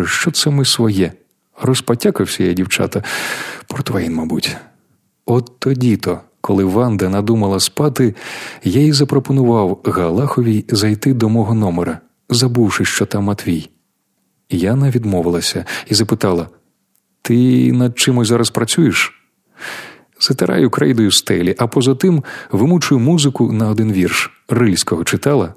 Боже, що це ми своє? Розпотякався я, дівчата, Портвейн, мабуть. От тоді то, коли Ванда надумала спати, я їй запропонував Галаховій зайти до мого номера, забувши, що там Матвій. Яна відмовилася і запитала: Ти над чимось зараз працюєш? Затираю крейдою стелі, а поза тим вимучую музику на один вірш. Рильського читала.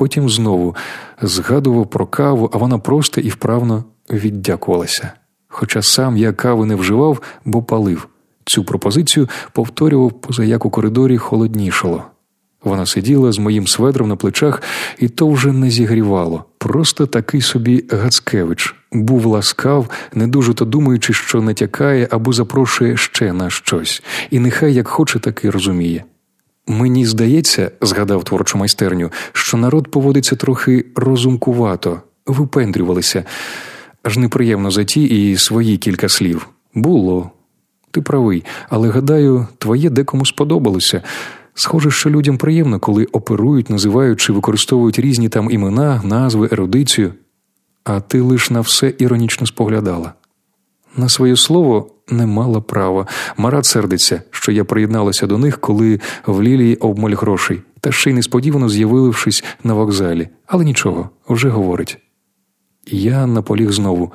Потім знову згадував про каву, а вона просто і вправно віддякувалася. Хоча сам я кави не вживав, бо палив. Цю пропозицію повторював позаяк у коридорі холоднішало. Вона сиділа з моїм сведром на плечах, і то вже не зігрівало. Просто такий собі Гацкевич був ласкав, не дуже то думаючи, що натякає або запрошує ще на щось, і нехай як хоче, так і розуміє. Мені здається, згадав творчу майстерню, що народ поводиться трохи розумкувато, випендрювалися, аж неприємно за ті і свої кілька слів. Було. Ти правий, але гадаю, твоє декому сподобалося. Схоже, що людям приємно, коли оперують, називають чи використовують різні там імена, назви, ерудицію, а ти лиш на все іронічно споглядала. На своє слово не мала права. Марат сердиться, що я приєдналася до них, коли в Лілії обмаль грошей, та ще й несподівано з'явившись на вокзалі. Але нічого, вже говорить. Я наполіг знову.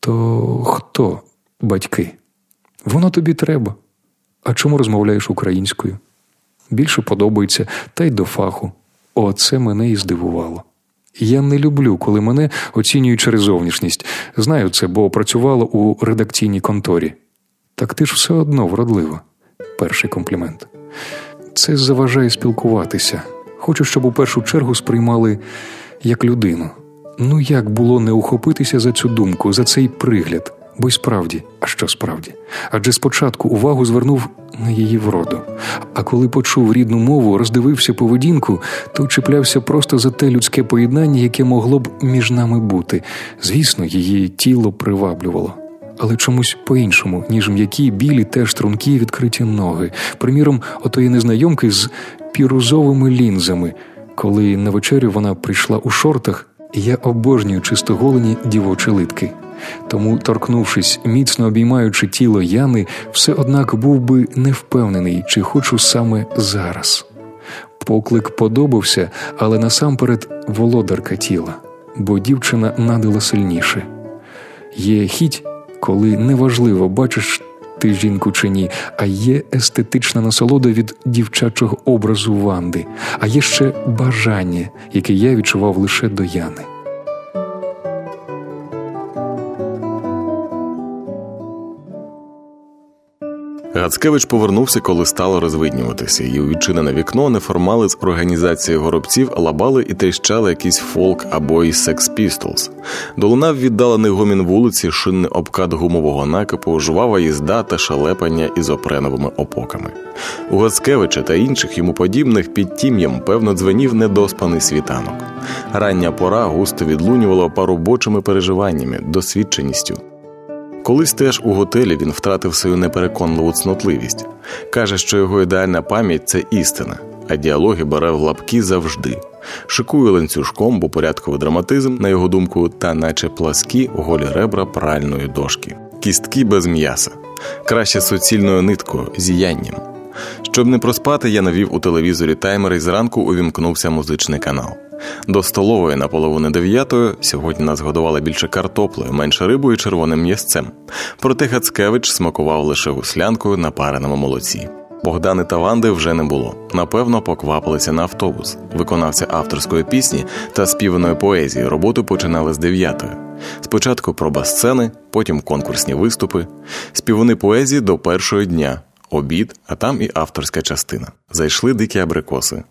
То хто, батьки? Воно тобі треба. А чому розмовляєш українською? Більше подобається, та й до фаху. Оце мене і здивувало. Я не люблю, коли мене оцінюють через зовнішність. Знаю це, бо працювала у редакційній конторі. Так ти ж все одно вродлива. Перший комплімент. Це заважає спілкуватися. Хочу, щоб у першу чергу сприймали як людину. Ну як було не ухопитися за цю думку, за цей пригляд? Бо й справді, а що справді? Адже спочатку увагу звернув на її вроду, а коли почув рідну мову, роздивився поведінку, то чіплявся просто за те людське поєднання, яке могло б між нами бути. Звісно, її тіло приваблювало. Але чомусь по-іншому, ніж м'які, білі, теж стрункі, відкриті ноги. Приміром, отої незнайомки з пірузовими лінзами. Коли на вечерю вона прийшла у шортах, я обожнюю чистоголені дівочі литки. Тому, торкнувшись, міцно обіймаючи тіло Яни, все однак був би невпевнений, чи хочу саме зараз. Поклик подобався, але насамперед володарка тіла, бо дівчина надила сильніше. Є хіть, коли неважливо, бачиш ти жінку чи ні, а є естетична насолода від дівчачого образу Ванди, а є ще бажання, яке я відчував лише до Яни. Гацкевич повернувся, коли стало розвиднюватися, і у відчинене вікно неформали з організації горобців лабали і тріщали якийсь фолк або й секс пістолс. Долунав віддалений гомін вулиці, шинний обкат гумового накипу, жвава їзда та шалепання із опреновими опоками. У Гацкевича та інших йому подібних під тім'ям, певно, дзвенів недоспаний світанок. Рання пора густо відлунювала парубочими переживаннями, досвідченістю. Колись теж у готелі він втратив свою непереконливу цнотливість. Каже, що його ідеальна пам'ять це істина, а діалоги бере в лапки завжди. Шикує ланцюжком, бо порядковий драматизм, на його думку, та наче пласкі голі ребра пральної дошки, кістки без м'яса, краще суцільною ниткою, зіянням. Щоб не проспати, я навів у телевізорі таймер і зранку увімкнувся музичний канал. До столової на половину дев'ятої сьогодні нас годували більше картоплею, менше рибою і червоним м'ясцем. Проте Гацкевич смакував лише гуслянкою на пареному молоці. Богдани та Ванди вже не було. Напевно, поквапилися на автобус. Виконавця авторської пісні та співаної поезії роботу починали з дев'ятої. Спочатку проба сцени, потім конкурсні виступи, співани поезії до першого дня обід, а там і авторська частина. Зайшли дикі абрикоси.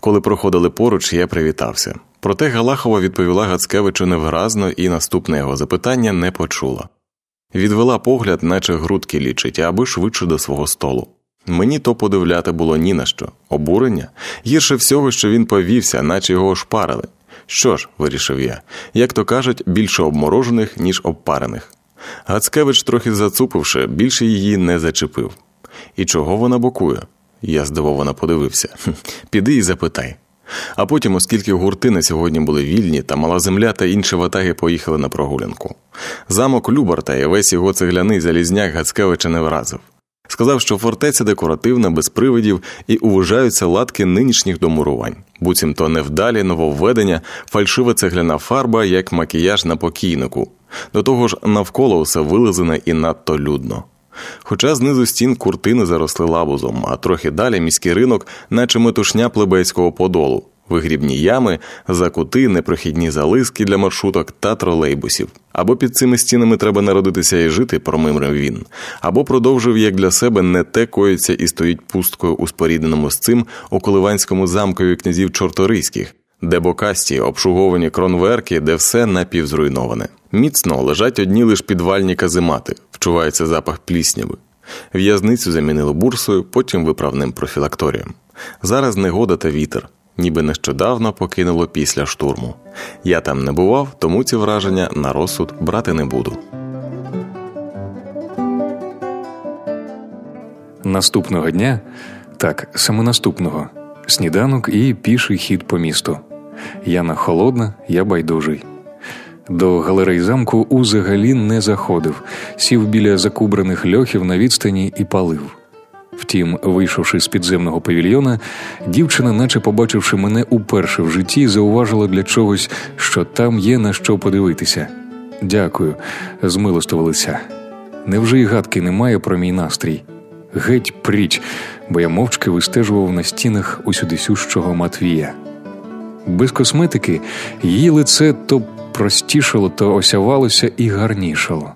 Коли проходили поруч, я привітався. Проте Галахова відповіла Гацкевичу невиразно, і наступне його запитання не почула. Відвела погляд, наче грудки лічить, аби швидше до свого столу. Мені то подивляти було ні на що, обурення гірше всього, що він повівся, наче його ошпарили. Що ж, вирішив я, як то кажуть, більше обморожених, ніж обпарених. Гацкевич, трохи зацупивши, більше її не зачепив. І чого вона бокує? Я здивовано подивився. Піди і запитай. А потім, оскільки гурти на сьогодні були вільні, та мала земля та інші ватаги поїхали на прогулянку. Замок Любарта і весь його цегляний залізняк Гацкевича не вразив. Сказав, що фортеця декоративна, без привидів і уважаються латки нинішніх домурувань, буцімто невдалі нововведення, фальшива цегляна фарба, як макіяж на покійнику. До того ж, навколо усе вилизане і надто людно. Хоча знизу стін куртини заросли лабузом, а трохи далі міський ринок, наче метушня плебейського подолу, вигрібні ями, закути, непрохідні залиски для маршруток та тролейбусів. Або під цими стінами треба народитися і жити, промимрив він, або продовжив як для себе не те коїться і стоїть пусткою у спорідненому з цим у Коливанському замкові князів Чорторийських, де бокасті, обшуговані кронверки, де все напівзруйноване. Міцно лежать одні лиш підвальні каземати, вчувається запах плісняви. В'язницю замінили бурсою, потім виправним профілакторієм. Зараз негода та вітер, ніби нещодавно покинуло після штурму. Я там не бував, тому ці враження на розсуд брати не буду. Наступного дня, так, саме наступного, сніданок і піший хід по місту. Яна холодна, я байдужий. До галерей замку узагалі не заходив, сів біля закубраних льохів на відстані і палив. Втім, вийшовши з підземного павільйона, дівчина, наче побачивши мене уперше в житті, зауважила для чогось, що там є на що подивитися. Дякую, змилостувалися. Невже й гадки немає про мій настрій? Геть пріч, бо я мовчки вистежував на стінах усюди сющого Матвія. Без косметики її лице то простішало, то осявалося і гарнішало.